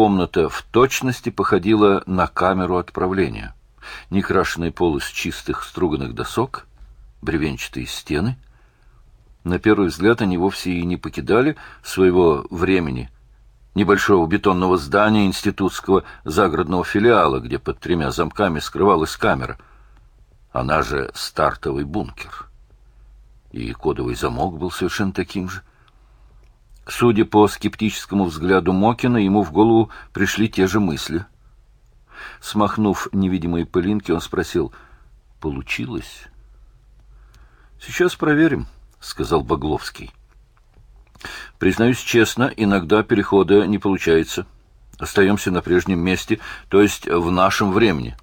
комната в точности походила на камеру отправления. Некрашенный пол из чистых струганных досок, бревенчатые стены. На первый взгляд они вовсе и не покидали своего времени — небольшого бетонного здания институтского загородного филиала, где под тремя замками скрывалась камера. Она же стартовый бункер. И кодовый замок был совершенно таким же. Судя по скептическому взгляду Мокина, ему в голову пришли те же мысли. Смахнув невидимые пылинки, он спросил, «Получилось?» «Сейчас проверим», — сказал Багловский. Признаюсь честно, иногда перехода не получается. Остаемся на прежнем месте, то есть в нашем времени.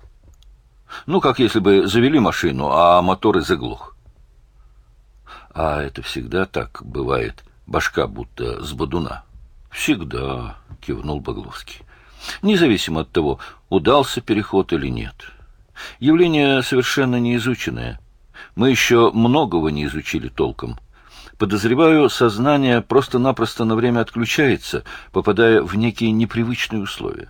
Ну, как если бы завели машину, а мотор и заглох. А это всегда так бывает, башка будто с бодуна. Всегда, кивнул Багловский. Независимо от того, удался переход или нет. Явление совершенно неизученное. Мы еще многого не изучили толком. Подозреваю, сознание просто-напросто на время отключается, попадая в некие непривычные условия.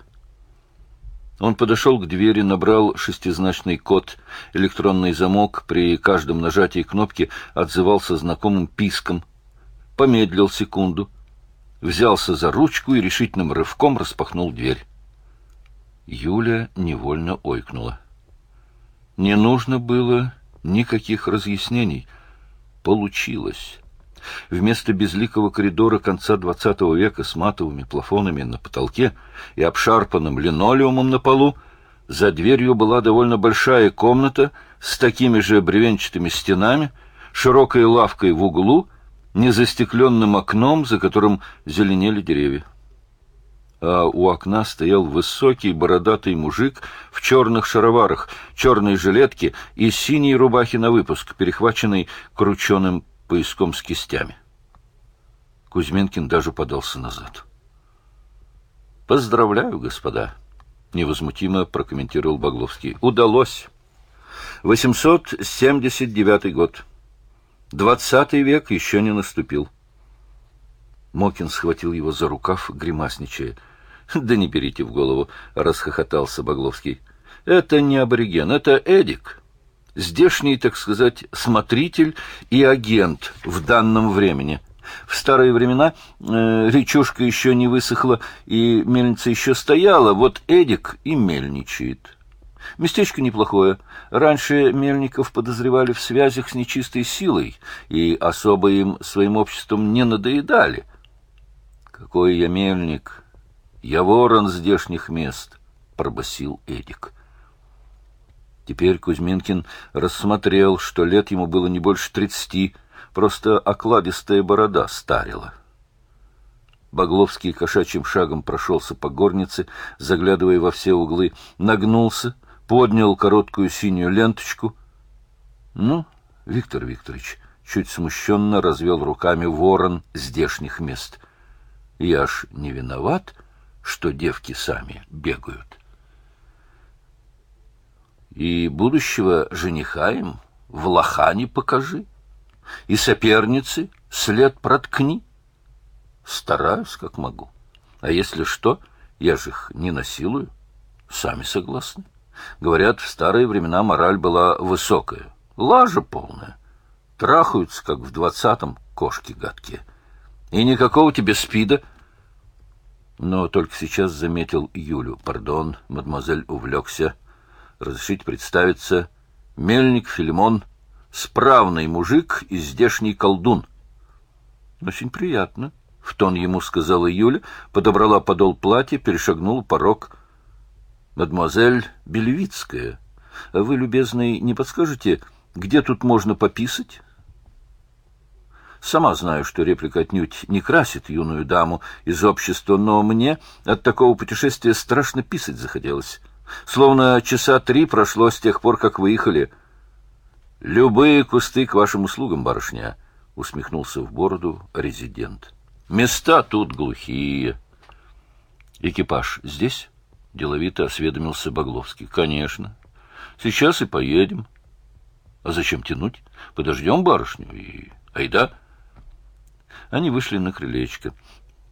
Он подошел к двери, набрал шестизначный код. Электронный замок при каждом нажатии кнопки отзывался знакомым писком. Помедлил секунду, взялся за ручку и решительным рывком распахнул дверь. Юля невольно ойкнула. Не нужно было никаких разъяснений. Получилось. Вместо безликого коридора конца XX века с матовыми плафонами на потолке и обшарпанным линолеумом на полу, за дверью была довольно большая комната с такими же бревенчатыми стенами, широкой лавкой в углу, незастекленным окном, за которым зеленели деревья. А у окна стоял высокий бородатый мужик в черных шароварах, черной жилетке и синей рубахе на выпуск, перехваченной крученым пояском с кистями. Кузьминкин даже подался назад. «Поздравляю, господа!» — невозмутимо прокомментировал Багловский. «Удалось! 879 год. Двадцатый век еще не наступил». Мокин схватил его за рукав, гримасничая. «Да не берите в голову!» — расхохотался Багловский. «Это не абориген, это Эдик здешний, так сказать, смотритель и агент в данном времени. В старые времена э, речушка еще не высохла, и мельница еще стояла, вот Эдик и мельничает. Местечко неплохое. Раньше мельников подозревали в связях с нечистой силой, и особо им своим обществом не надоедали. «Какой я мельник! Я ворон здешних мест!» — пробасил Эдик. Теперь Кузьминкин рассмотрел, что лет ему было не больше тридцати, просто окладистая борода старила. Багловский кошачьим шагом прошелся по горнице, заглядывая во все углы, нагнулся, поднял короткую синюю ленточку. — Ну, Виктор Викторович, чуть смущенно развел руками ворон здешних мест. — Я ж не виноват, что девки сами бегают. — и будущего жениха им в лохане покажи, и соперницы след проткни. Стараюсь, как могу. А если что, я же их не насилую. Сами согласны. Говорят, в старые времена мораль была высокая. Лажа полная. Трахаются, как в двадцатом, кошки гадкие. И никакого тебе спида. Но только сейчас заметил Юлю. Пардон, мадемуазель увлекся. Разрешите представиться, мельник Филимон, справный мужик и здешний колдун. Очень приятно, — в тон ему сказала Юля, подобрала подол платья, перешагнула порог. Мадемуазель Бельвицкая, вы, любезный, не подскажете, где тут можно пописать? Сама знаю, что реплика отнюдь не красит юную даму из общества, но мне от такого путешествия страшно писать захотелось. Словно часа три прошло с тех пор, как выехали. — Любые кусты к вашим услугам, барышня, — усмехнулся в бороду резидент. — Места тут глухие. — Экипаж здесь? — деловито осведомился Багловский. — Конечно. Сейчас и поедем. — А зачем тянуть? Подождем барышню и... Айда! Они вышли на крылечко.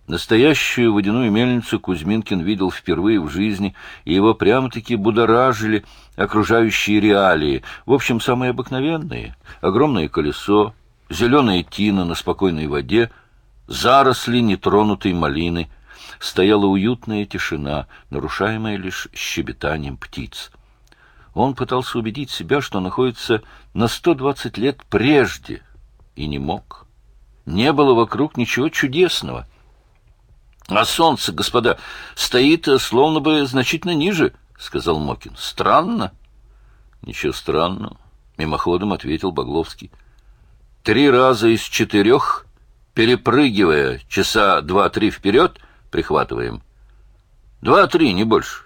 Настоящую водяную мельницу Кузьминкин видел впервые в жизни, и его прямо-таки будоражили окружающие реалии, в общем, самые обыкновенные. Огромное колесо, зеленая тина на спокойной воде, заросли нетронутой малины. Стояла уютная тишина, нарушаемая лишь щебетанием птиц. Он пытался убедить себя, что находится на сто двадцать лет прежде, и не мог. Не было вокруг ничего чудесного — а солнце, господа, стоит э, словно бы значительно ниже, — сказал Мокин. — Странно. — Ничего странного, — мимоходом ответил Багловский. — Три раза из четырех, перепрыгивая часа два-три вперед, прихватываем. Два-три, не больше.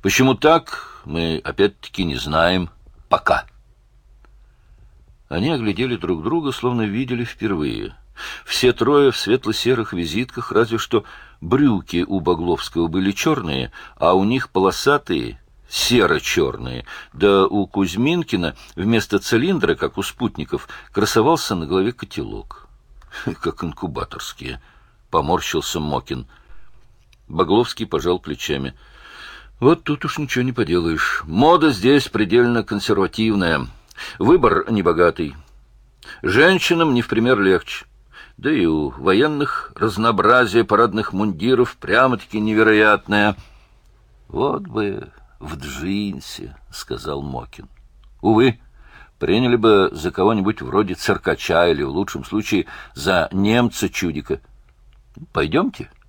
Почему так, мы опять-таки не знаем пока. Они оглядели друг друга, словно видели впервые — все трое в светло-серых визитках, разве что брюки у Багловского были черные, а у них полосатые, серо-черные. Да у Кузьминкина вместо цилиндра, как у спутников, красовался на голове котелок. Как инкубаторские, поморщился Мокин. Багловский пожал плечами. Вот тут уж ничего не поделаешь. Мода здесь предельно консервативная. Выбор небогатый. Женщинам не в пример легче. Да и у военных разнообразие парадных мундиров прямо-таки невероятное. — Вот бы в джинсе, — сказал Мокин. — Увы, приняли бы за кого-нибудь вроде циркача или, в лучшем случае, за немца-чудика. — Пойдемте. —